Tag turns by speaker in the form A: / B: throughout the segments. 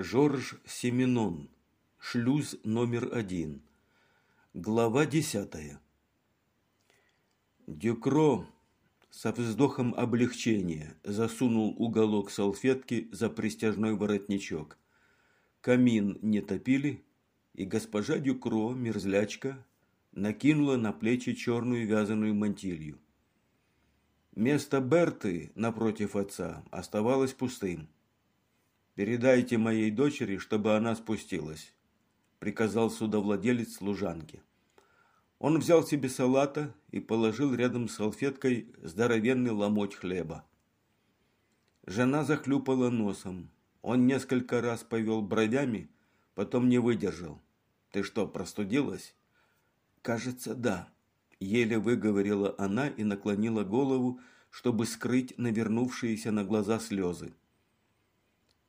A: Жорж Семенон. Шлюз номер один. Глава десятая. Дюкро со вздохом облегчения засунул уголок салфетки за пристяжной воротничок. Камин не топили, и госпожа Дюкро, мерзлячка, накинула на плечи черную вязаную мантилью. Место Берты напротив отца оставалось пустым. «Передайте моей дочери, чтобы она спустилась», – приказал судовладелец служанке. Он взял себе салата и положил рядом с салфеткой здоровенный ломоть хлеба. Жена захлюпала носом. Он несколько раз повел бровями, потом не выдержал. «Ты что, простудилась?» «Кажется, да», – еле выговорила она и наклонила голову, чтобы скрыть навернувшиеся на глаза слезы.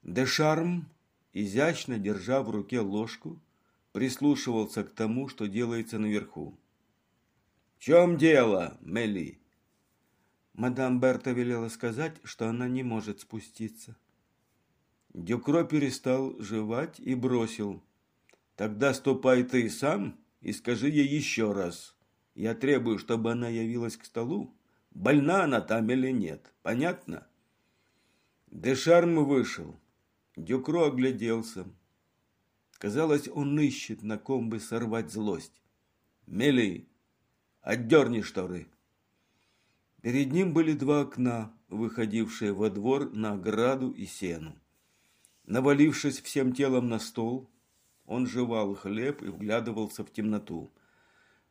A: Дешарм, изящно держа в руке ложку, прислушивался к тому, что делается наверху. «В чем дело, Мели?»
B: Мадам Берта велела сказать, что она не может спуститься.
A: Дюкро перестал жевать и бросил. «Тогда ступай ты сам и скажи ей еще раз. Я требую, чтобы она явилась к столу. Больна она там или нет. Понятно?» Дешарм вышел. Дюкро огляделся. Казалось, он ищет, на ком бы сорвать злость. «Мели, отдерни шторы!» Перед ним были два окна, выходившие во двор на ограду и сену. Навалившись всем телом на стол, он жевал хлеб и вглядывался в темноту.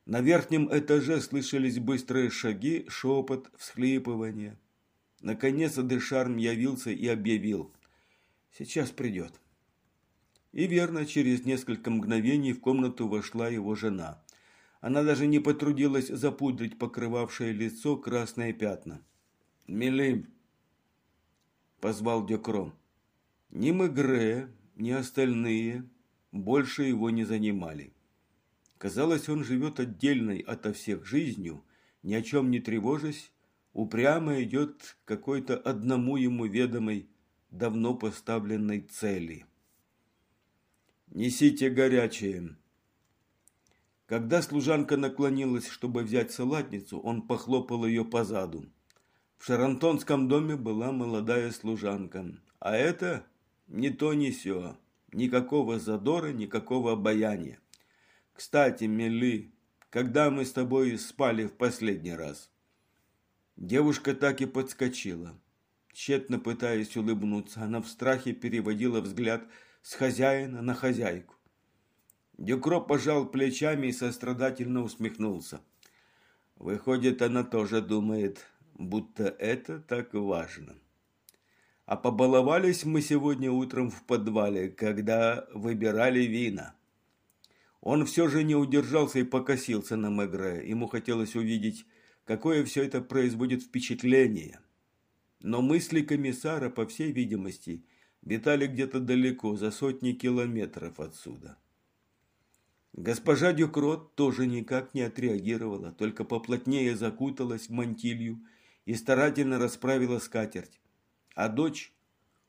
A: На верхнем этаже слышались быстрые шаги, шепот, всхлипывание. Наконец Дешарм явился и объявил. Сейчас придет. И верно, через несколько мгновений в комнату вошла его жена. Она даже не потрудилась запудрить покрывавшее лицо красные пятна. «Милым!» – позвал Дюкро. Ни Мегре, ни остальные больше его не занимали. Казалось, он живет отдельной ото всех жизнью, ни о чем не тревожась, упрямо идет какой-то одному ему ведомой давно поставленной цели. «Несите горячее!» Когда служанка наклонилась, чтобы взять салатницу, он похлопал ее по заду. В Шарантонском доме была молодая служанка, а это ни то ни сё, никакого задора, никакого обаяния. Кстати, Мели, когда мы с тобой спали в последний раз? Девушка так и подскочила. Тщетно пытаясь улыбнуться, она в страхе переводила взгляд с хозяина на хозяйку. Дюкро пожал плечами и сострадательно усмехнулся. Выходит, она тоже думает, будто это так важно. А побаловались мы сегодня утром в подвале, когда выбирали вина. Он все же не удержался и покосился на Мегре. Ему хотелось увидеть, какое все это производит впечатление – но мысли комиссара, по всей видимости, витали где-то далеко, за сотни километров отсюда. Госпожа Дюкрот тоже никак не отреагировала, только поплотнее закуталась в мантилью и старательно расправила скатерть. А дочь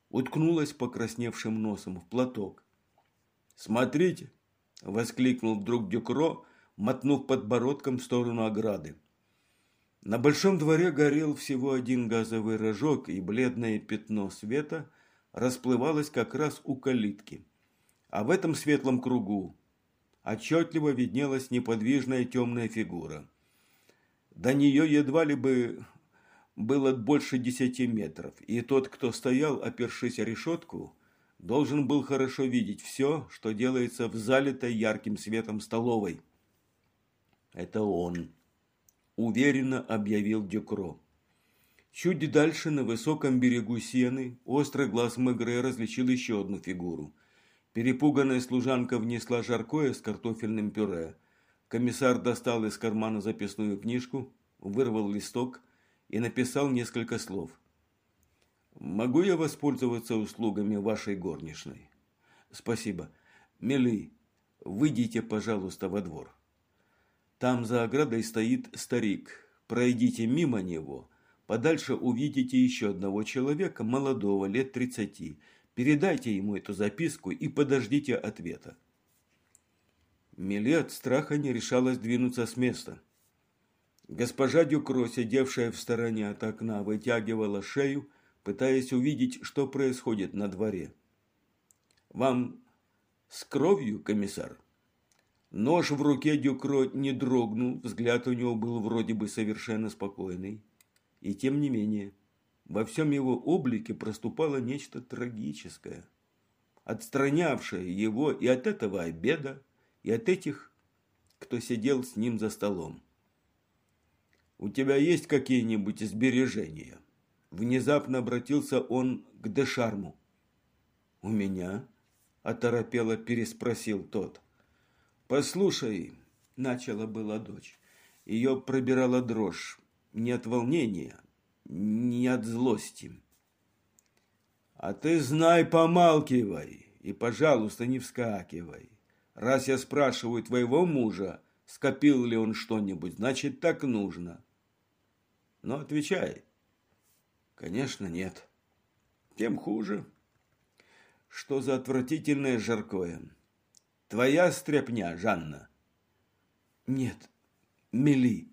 A: уткнулась покрасневшим носом в платок. «Смотрите!» – воскликнул вдруг Дюкро, мотнув подбородком в сторону ограды. На большом дворе горел всего один газовый рожок, и бледное пятно света расплывалось как раз у калитки. А в этом светлом кругу отчетливо виднелась неподвижная темная фигура. До нее едва ли бы было больше десяти метров, и тот, кто стоял, опершись о решетку, должен был хорошо видеть все, что делается в залитой ярким светом столовой. Это он уверенно объявил Дюкро. Чуть дальше, на высоком берегу сены, острый глаз Мегре различил еще одну фигуру. Перепуганная служанка внесла жаркое с картофельным пюре. Комиссар достал из кармана записную книжку, вырвал листок и написал несколько слов. «Могу я воспользоваться услугами вашей горничной?» «Спасибо. Мели, выйдите, пожалуйста, во двор». Там за оградой стоит старик. Пройдите мимо него. Подальше увидите еще одного человека, молодого, лет тридцати. Передайте ему эту записку и подождите ответа. Мели от страха не решалась двинуться с места. Госпожа Дюкро, сидевшая в стороне от окна, вытягивала шею, пытаясь увидеть, что происходит на дворе. «Вам с кровью, комиссар?» Нож в руке Дюкро не дрогнул, взгляд у него был вроде бы совершенно спокойный. И тем не менее, во всем его облике проступало нечто трагическое, отстранявшее его и от этого обеда, и от этих, кто сидел с ним за столом. «У тебя есть какие-нибудь сбережения?» Внезапно обратился он к Дешарму. «У меня?» – оторопело переспросил тот. «Послушай», – начала была дочь. Ее пробирала дрожь. Не от волнения, не от злости. А ты знай, помалкивай и, пожалуйста, не вскакивай. Раз я спрашиваю твоего мужа, скопил ли он что-нибудь, значит, так нужно. Но отвечай. Конечно, нет. Тем хуже. Что за отвратительное жаркое. Твоя стряпня, Жанна? Нет, мели.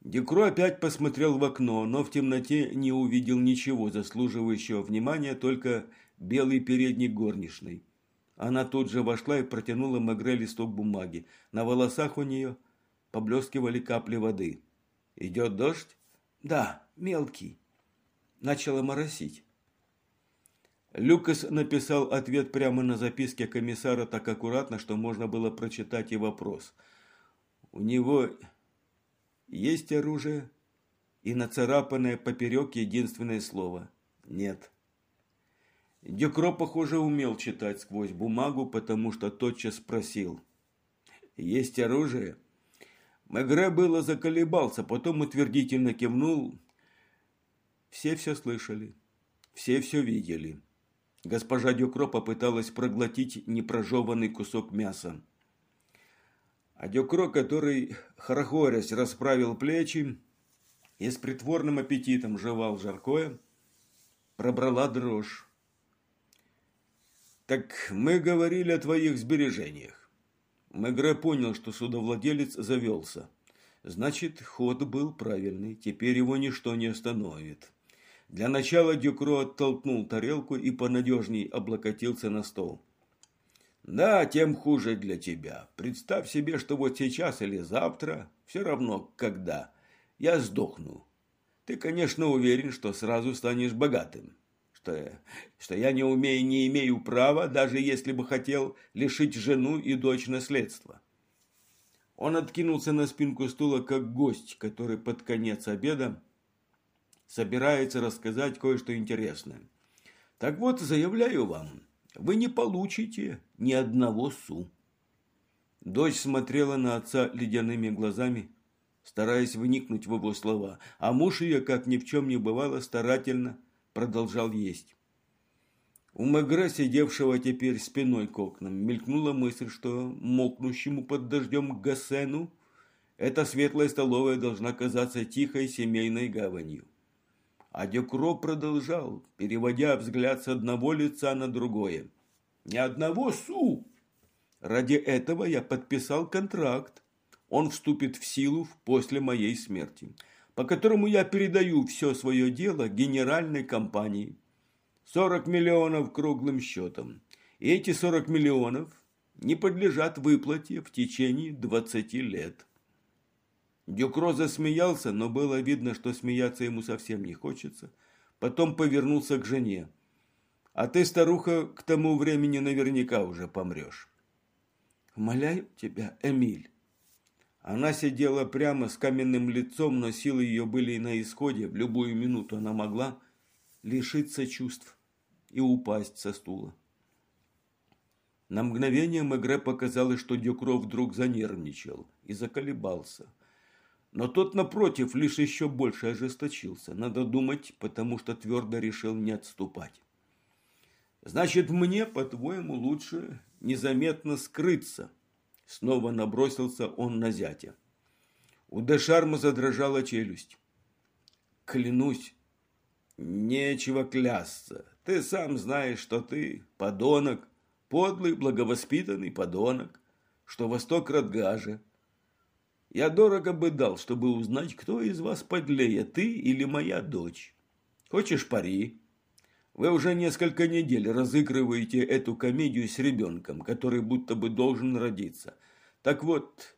A: Декро опять посмотрел в окно, но в темноте не увидел ничего заслуживающего внимания, только белый передник горничной. Она тут же вошла и протянула Магре листок бумаги. На волосах у нее поблескивали капли воды. «Идет дождь?» «Да, мелкий». Начало моросить. Люкас написал ответ прямо на записке комиссара так аккуратно, что можно было прочитать и вопрос. У него есть оружие и нацарапанное поперек единственное слово «нет». Дюкро, похоже, умел читать сквозь бумагу, потому что тотчас спросил. «Есть оружие?» Мегре было заколебался, потом утвердительно кивнул. Все все слышали, все все видели. Госпожа Дюкро попыталась проглотить непрожеванный кусок мяса. А Дюкро, который, хорохорясь, расправил плечи и с притворным аппетитом жевал жаркое, пробрала дрожь. «Так мы говорили о твоих сбережениях». Мегре понял, что судовладелец завелся. Значит, ход был правильный, теперь его ничто не остановит. Для начала Дюкро оттолкнул тарелку и понадежней облокотился на стол. Да, тем хуже для тебя. Представь себе, что вот сейчас или завтра, все равно когда, я сдохну. Ты, конечно, уверен, что сразу станешь богатым. Что, что я не умею, не имею права, даже если бы хотел, лишить жену и дочь наследства. Он откинулся на спинку стула, как гость, который под конец обеда собирается рассказать кое-что интересное. Так вот, заявляю вам, вы не получите ни одного су. Дочь смотрела на отца ледяными глазами, стараясь вникнуть в его слова, а муж ее, как ни в чем не бывало, старательно продолжал есть. У Мегре, сидевшего теперь спиной к окнам, мелькнула мысль, что мокнущему под дождем Гассену эта светлая столовая должна казаться тихой семейной гаванью. А Дюкро продолжал, переводя взгляд с одного лица на другое. «Ни одного су! Ради этого я подписал контракт. Он вступит в силу после моей смерти, по которому я передаю все свое дело генеральной компании. 40 миллионов круглым счетом. И эти 40 миллионов не подлежат выплате в течение 20 лет. Дюкро засмеялся, но было видно, что смеяться ему совсем не хочется. Потом повернулся к жене. «А ты, старуха, к тому времени наверняка уже помрешь». «Умоляю тебя, Эмиль». Она сидела прямо с каменным лицом, но силы ее были на исходе. В любую минуту она могла лишиться чувств и упасть со стула. На мгновение Мегре показалось, что Дюкро вдруг занервничал и заколебался – но тот, напротив, лишь еще больше ожесточился. Надо думать, потому что твердо решил не отступать. «Значит, мне, по-твоему, лучше незаметно скрыться?» Снова набросился он на зятя. У Дешарма задрожала челюсть. «Клянусь, нечего клясться. Ты сам знаешь, что ты подонок, подлый, благовоспитанный подонок, что Восток Радгажа. Я дорого бы дал, чтобы узнать, кто из вас подлее, ты или моя дочь. Хочешь пари? Вы уже несколько недель разыгрываете эту комедию с ребенком, который будто бы должен родиться. Так вот,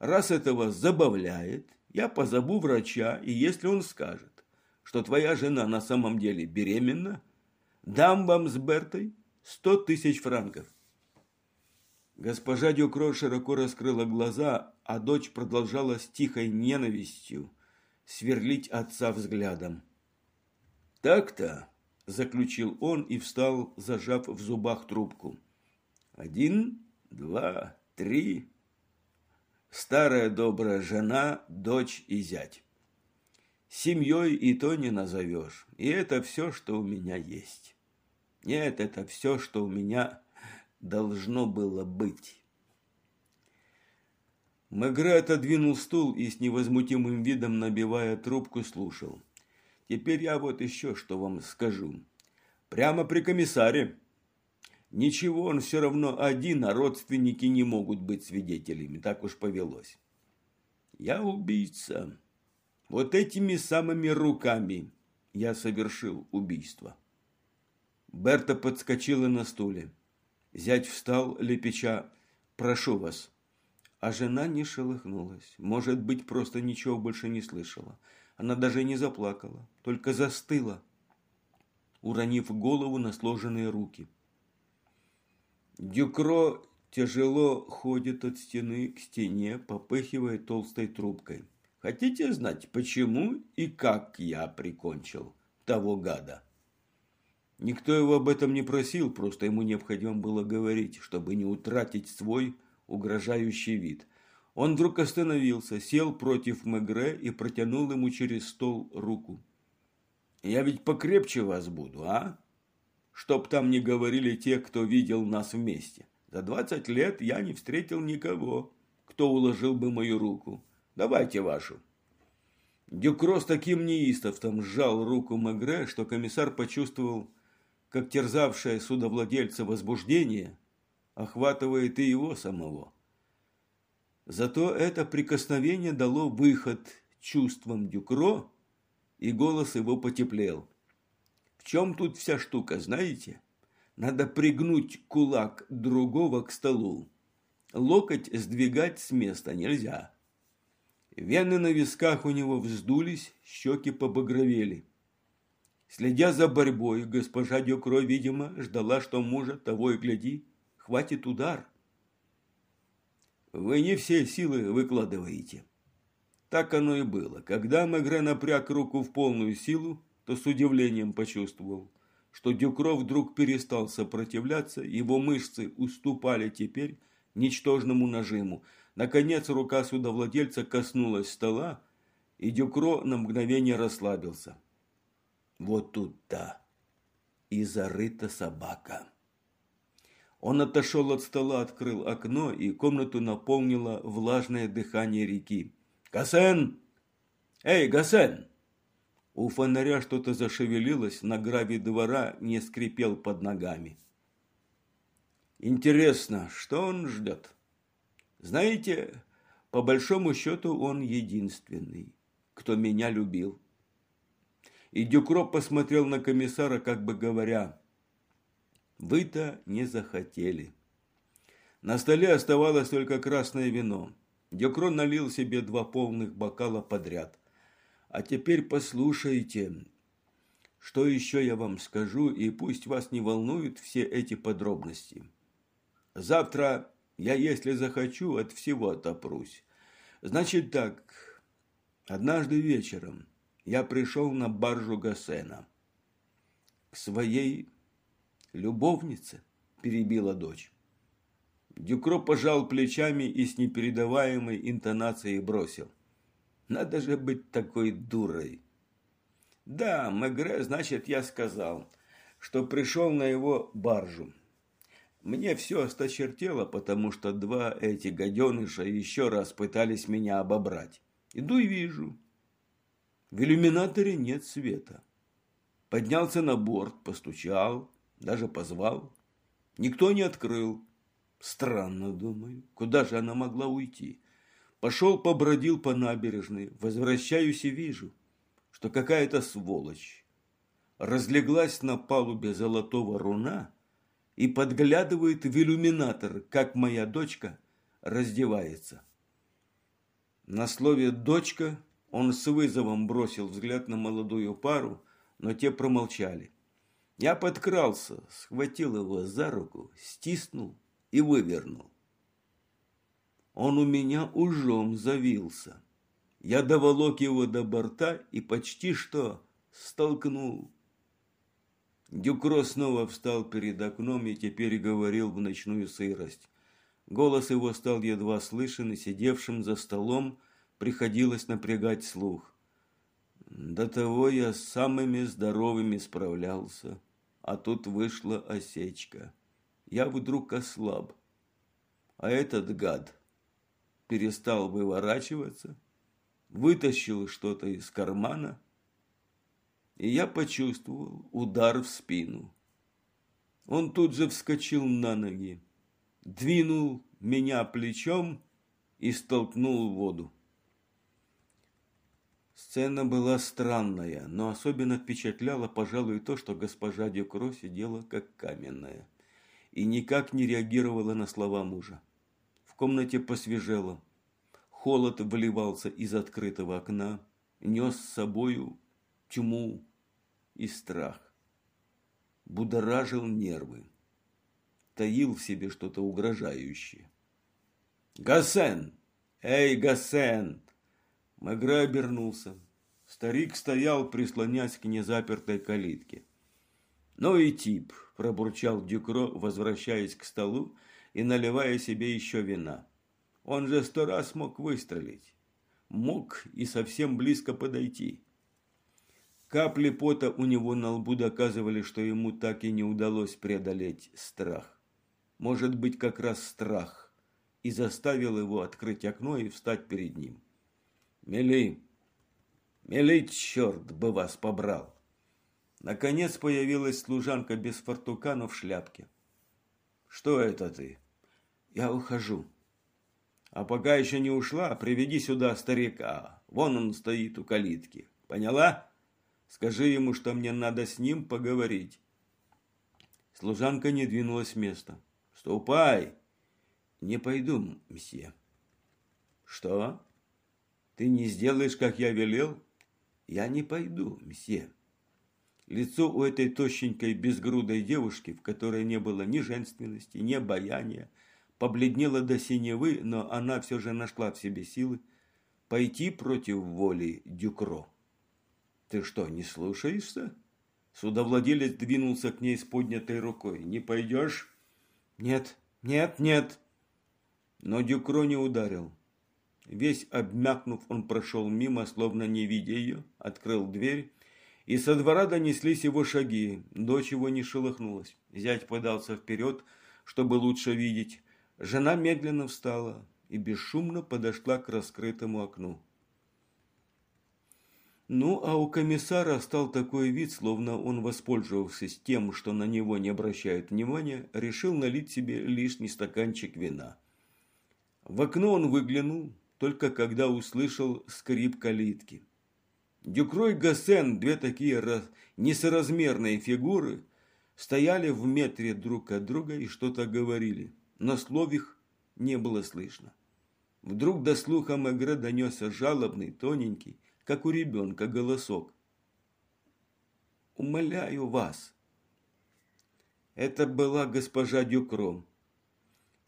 A: раз это вас забавляет, я позову врача, и если он скажет, что твоя жена на самом деле беременна, дам вам с Бертой сто тысяч франков. Госпожа Дюкро широко раскрыла глаза, а дочь продолжала с тихой ненавистью сверлить отца взглядом. «Так-то», – заключил он и встал, зажав в зубах трубку. «Один, два, три. Старая добрая жена, дочь и зять. Семьей и то не назовешь, и это все, что у меня есть. Нет, это все, что у меня должно было быть». Мегре отодвинул стул и с невозмутимым видом, набивая трубку, слушал. Теперь я вот еще что вам скажу. Прямо при комиссаре. Ничего, он все равно один, а родственники не могут быть свидетелями. Так уж повелось. Я убийца. Вот этими самыми руками я совершил убийство. Берта подскочила на стуле. Зять встал, лепеча «Прошу вас». А жена не шелохнулась. Может быть, просто ничего больше не слышала. Она даже не заплакала, только застыла, уронив голову на сложенные руки. Дюкро тяжело ходит от стены к стене, попыхивая толстой трубкой. Хотите знать, почему и как я прикончил того гада? Никто его об этом не просил, просто ему необходимо было говорить, чтобы не утратить свой угрожающий вид – он вдруг остановился, сел против Мегре и протянул ему через стол руку. «Я ведь покрепче вас буду, а? Чтоб там не говорили те, кто видел нас вместе. За двадцать лет я не встретил никого, кто уложил бы мою руку. Давайте вашу». Дюкро с таким неистовством сжал руку Мегре, что комиссар почувствовал, как терзавшее судовладельца возбуждение охватывает и его самого. Зато это прикосновение дало выход чувствам Дюкро, и голос его потеплел. В чем тут вся штука, знаете? Надо пригнуть кулак другого к столу. Локоть сдвигать с места нельзя. Вены на висках у него вздулись, щеки побагровели. Следя за борьбой, госпожа Дюкро, видимо, ждала, что мужа того и гляди, хватит удар – вы не все силы выкладываете. Так оно и было. Когда Мегре напряг руку в полную силу, то с удивлением почувствовал, что Дюкро вдруг перестал сопротивляться, его мышцы уступали теперь ничтожному нажиму. Наконец рука судовладельца коснулась стола, и Дюкро на мгновение расслабился. Вот тут-то и зарыта собака. Он отошел от стола, открыл окно, и комнату наполнило влажное дыхание реки. «Гасен! Эй, Гасен!» У фонаря что-то зашевелилось, на граве двора не скрипел под ногами. Интересно, что он ждет? Знаете, по большому счету он единственный, кто меня любил. И Дюкро посмотрел на комиссара, как бы говоря, вы-то не захотели. На столе оставалось только красное вино. Дюкрон налил себе два полных бокала подряд. А теперь послушайте, что еще я вам скажу, и пусть вас не волнуют все эти подробности. Завтра я, если захочу, от всего отопрусь. Значит так, однажды вечером я пришел на баржу Гасена к своей любовница, перебила дочь. Дюкро пожал плечами и с непередаваемой интонацией бросил. Надо же быть такой дурой. Да, Мегре, значит, я сказал, что пришел на его баржу. Мне все осточертело, потому что два эти гаденыша еще раз пытались меня обобрать. Иду и вижу. В иллюминаторе нет света. Поднялся на борт, постучал, даже позвал. Никто не открыл. Странно, думаю, куда же она могла уйти? Пошел, побродил по набережной, возвращаюсь и вижу, что какая-то сволочь разлеглась на палубе золотого руна и подглядывает в иллюминатор, как моя дочка раздевается. На слове «дочка» он с вызовом бросил взгляд на молодую пару, но те промолчали. Я подкрался, схватил его за руку, стиснул и вывернул. Он у меня ужом завился. Я доволок его до борта и почти что столкнул. Дюкро снова встал перед окном и теперь говорил в ночную сырость. Голос его стал едва слышен, и сидевшим за столом приходилось напрягать слух. До того я с самыми здоровыми справлялся, а тут вышла осечка. Я вдруг ослаб, а этот гад перестал выворачиваться, вытащил что-то из кармана, и я почувствовал удар в спину. Он тут же вскочил на ноги, двинул меня плечом и столкнул в воду. Сцена была странная, но особенно впечатляло, пожалуй, то, что госпожа Дюкро сидела как каменная и никак не реагировала на слова мужа. В комнате посвежело. Холод выливался из открытого окна, нес с собою тьму и страх. Будоражил нервы. Таил в себе что-то угрожающее. «Гасен! Эй, Гасен!» Мегре обернулся. Старик стоял, прислонясь к незапертой калитке. «Ну и тип!» – пробурчал Дюкро, возвращаясь к столу и наливая себе еще вина. «Он же сто раз мог выстрелить. Мог и совсем близко подойти». Капли пота у него на лбу доказывали, что ему так и не удалось преодолеть страх. Может быть, как раз страх и заставил его открыть окно и встать перед ним. Мели, мели, черт бы вас побрал. Наконец появилась служанка без фартука, но в шляпке. Что это ты? Я ухожу. А пока еще не ушла, приведи сюда старика. Вон он стоит у калитки. Поняла? Скажи ему, что мне надо с ним поговорить. Служанка не двинулась с места. Ступай. Не пойду, мсье. Что? Ты не сделаешь, как я велел? Я не пойду, месье. Лицо у этой тощенькой безгрудой девушки, в которой не было ни женственности, ни обаяния, побледнело до синевы, но она все же нашла в себе силы пойти против воли Дюкро. «Ты что, не слушаешься?» Судовладелец двинулся к ней с поднятой рукой. «Не пойдешь?» «Нет, нет, нет!» Но Дюкро не ударил. Весь обмякнув, он прошел мимо, словно не видя ее, открыл дверь, и со двора донеслись его шаги. Дочь его не шелохнулась. Зять подался вперед, чтобы лучше видеть. Жена медленно встала и бесшумно подошла к раскрытому окну. Ну, а у комиссара стал такой вид, словно он, воспользовавшись тем, что на него не обращают внимания, решил налить себе лишний стаканчик вина. В окно он выглянул, только когда услышал скрип калитки. Дюкрой и Гассен, две такие несоразмерные фигуры, стояли в метре друг от друга и что-то говорили, но слов их не было слышно. Вдруг до слуха Мегре донесся жалобный, тоненький, как у ребенка, голосок. «Умоляю вас!» Это была госпожа Дюкром.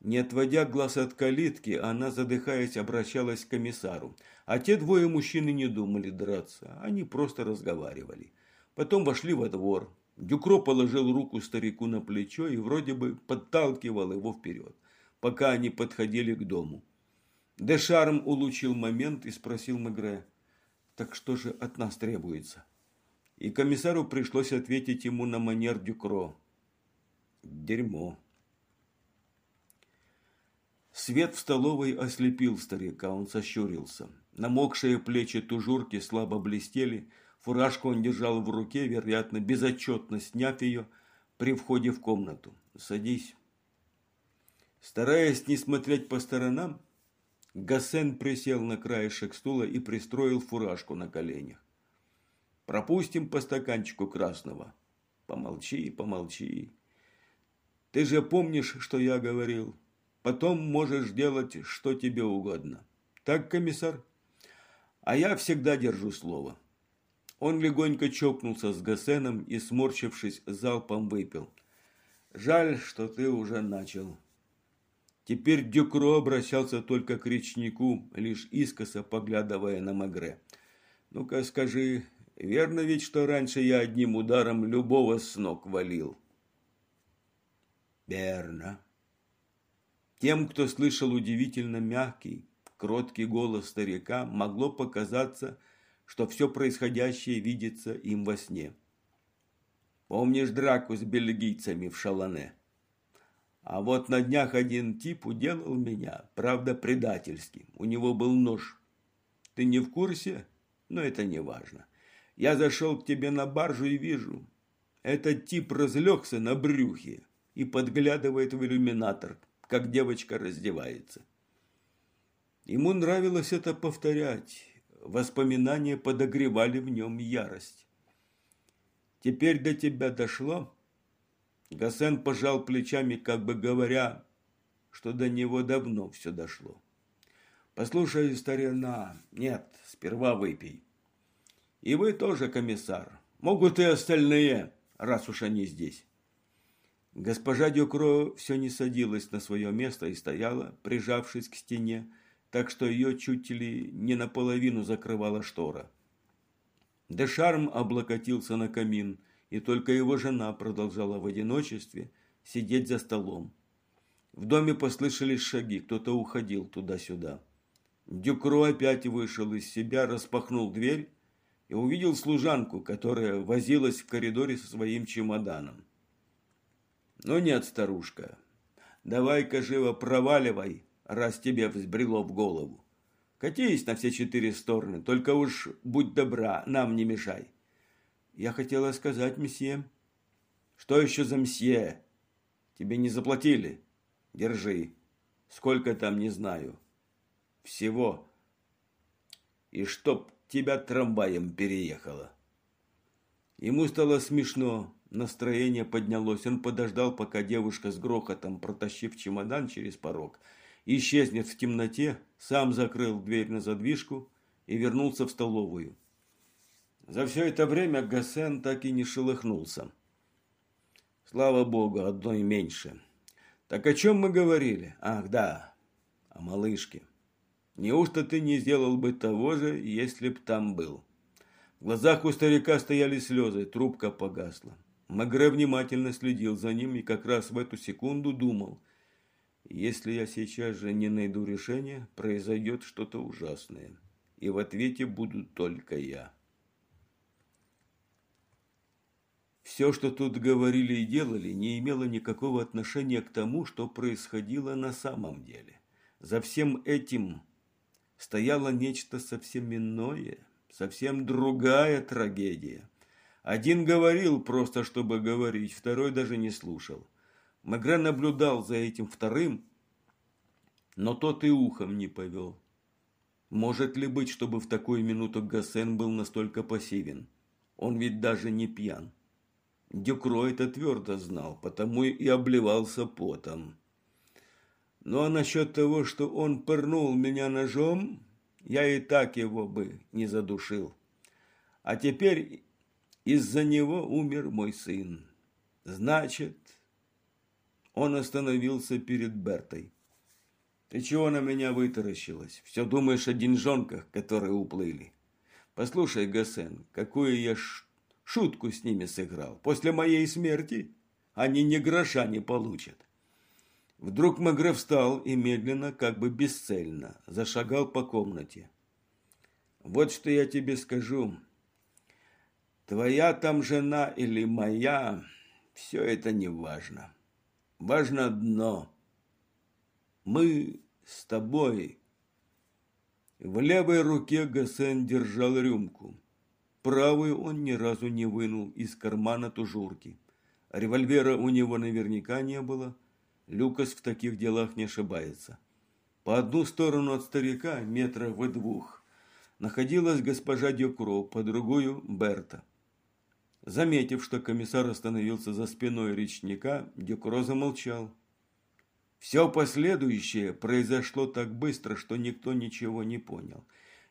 A: Не отводя глаз от калитки, она, задыхаясь, обращалась к комиссару. А те двое мужчин и не думали драться, они просто разговаривали. Потом вошли во двор. Дюкро положил руку старику на плечо и вроде бы подталкивал его вперед, пока они подходили к дому. Дешарм улучил момент и спросил Мегре, «Так что же от нас требуется?» И комиссару пришлось ответить ему на манер Дюкро. «Дерьмо». Свет в столовой ослепил старика, он сощурился. Намокшие плечи тужурки слабо блестели, Фуражку он держал в руке, вероятно, безотчетно сняв ее при входе в комнату. «Садись». Стараясь не смотреть по сторонам, Гасен присел на краешек стула и пристроил фуражку на коленях. «Пропустим по стаканчику красного». «Помолчи, помолчи. Ты же помнишь, что я говорил? Потом можешь делать, что тебе угодно. Так, комиссар?» «А я всегда держу слово». Он легонько чокнулся с Гасеном и, сморщившись, залпом выпил. «Жаль, что ты уже начал». Теперь Дюкро обращался только к речнику, лишь искоса поглядывая на Магре. «Ну-ка скажи, верно ведь, что раньше я одним ударом любого с ног валил?» «Верно». Тем, кто слышал удивительно мягкий, кроткий голос старика, могло показаться, что все происходящее видится им во сне. «Помнишь драку с бельгийцами в Шалане?» А вот на днях один тип уделал меня, правда, предательски. У него был нож. Ты не в курсе? Но это не важно. Я зашел к тебе на баржу и вижу. Этот тип разлегся на брюхе и подглядывает в иллюминатор, как девочка раздевается. Ему нравилось это повторять. Воспоминания подогревали в нем ярость. Теперь до тебя дошло? Гасен пожал плечами, как бы говоря, что до него давно все дошло. «Послушай, старина, нет, сперва выпей. И вы тоже, комиссар. Могут и остальные, раз уж они здесь». Госпожа Дюкро все не садилась на свое место и стояла, прижавшись к стене, так что ее чуть ли не наполовину закрывала штора. Дешарм облокотился на камин, и только его жена продолжала в одиночестве сидеть за столом. В доме послышались шаги, кто-то уходил туда-сюда. Дюкро опять вышел из себя, распахнул дверь и увидел служанку, которая возилась в коридоре со своим чемоданом. «Ну нет, старушка, давай-ка живо проваливай, раз тебе взбрело в голову. Катись на все четыре стороны, только уж будь добра, нам не мешай». Я хотела сказать, месье. Что еще за мсье? Тебе не заплатили? Держи. Сколько там, не знаю. Всего. И чтоб тебя трамваем переехало. Ему стало смешно. Настроение поднялось. Он подождал, пока девушка с грохотом, протащив чемодан через порог, исчезнет в темноте, сам закрыл дверь на задвижку и вернулся в столовую. За все это время Гасен так и не шелохнулся. Слава богу, одной меньше. Так о чем мы говорили? Ах, да, о малышке. Неужто ты не сделал бы того же, если б там был? В глазах у старика стояли слезы, трубка погасла. Магре внимательно следил за ним и как раз в эту секунду думал, если я сейчас же не найду решения, произойдет что-то ужасное. И в ответе буду только я. Все, что тут говорили и делали, не имело никакого отношения к тому, что происходило на самом деле. За всем этим стояло нечто совсем иное, совсем другая трагедия. Один говорил просто, чтобы говорить, второй даже не слушал. Мегре наблюдал за этим вторым, но тот и ухом не повел. Может ли быть, чтобы в такую минуту Гассен был настолько пассивен? Он ведь даже не пьян. Дюкро это твердо знал, потому и обливался потом. Ну а насчет того, что он пырнул меня ножом, я и так его бы не задушил. А теперь из-за него умер мой сын. Значит, он остановился перед Бертой. Ты чего на меня вытаращилась? Все думаешь о деньжонках, которые уплыли? Послушай, Гасен, какую я шутку с ними сыграл. После моей смерти они ни гроша не получат. Вдруг Магре встал и медленно, как бы бесцельно, зашагал по комнате. Вот что я тебе скажу. Твоя там жена или моя, все это не важно. Важно одно. Мы с тобой. В левой руке Гасен держал рюмку. правую он ни разу не вынул из кармана тужурки. Револьвера у него наверняка не было. Люкас в таких делах не ошибается. По одну сторону от старика, метра в двух, находилась госпожа Дюкро, по другую – Берта. Заметив, что комиссар остановился за спиной речника, Дюкро замолчал. Все последующее произошло так быстро, что никто ничего не понял.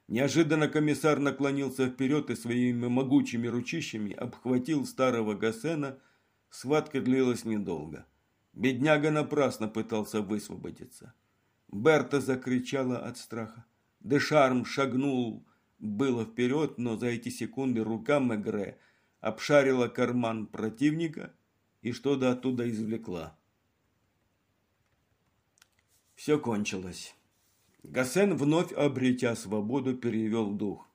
A: Неожиданно комиссар наклонился вперед и своими могучими ручищами обхватил старого Гасена. Схватка длилась недолго. Бедняга напрасно пытался высвободиться. Берта закричала от страха. Дешарм шагнул было вперед, но за эти секунды рука Мегре обшарила карман противника и что-то оттуда извлекла. Все кончилось. Гасен, вновь обретя свободу, перевел дух.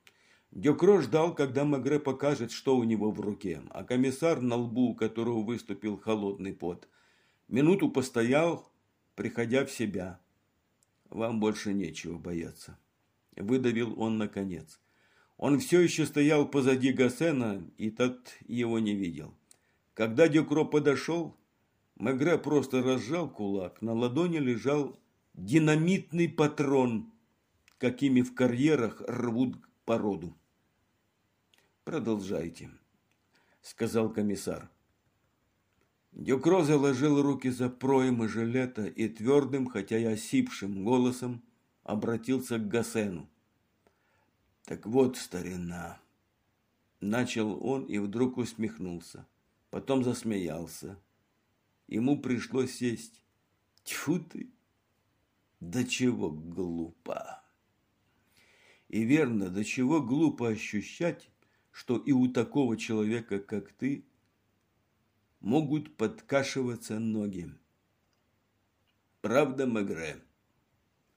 A: Дюкро ждал, когда Магре покажет, что у него в руке, а комиссар, на лбу у которого выступил холодный пот, минуту постоял, приходя в себя. «Вам больше нечего бояться», – выдавил он наконец. Он все еще стоял позади Гасена, и тот его не видел. Когда Дюкро подошел, Мегре просто разжал кулак, на ладони лежал динамитный патрон, какими в карьерах рвут породу. «Продолжайте», — сказал комиссар. Дюкро заложил руки за проймы жилета и твердым, хотя и осипшим голосом обратился к Гасену. «Так вот, старина!» Начал он и вдруг усмехнулся. Потом засмеялся. Ему пришлось сесть. Тьфу ты! До чего глупо. И верно, до чего глупо ощущать, что и у такого человека, как ты, могут подкашиваться ноги. Правда, Мегре,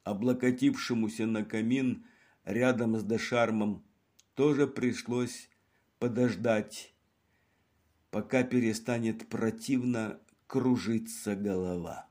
A: облокотившемуся на камин рядом с Дешармом, тоже пришлось подождать, пока перестанет противно кружиться голова.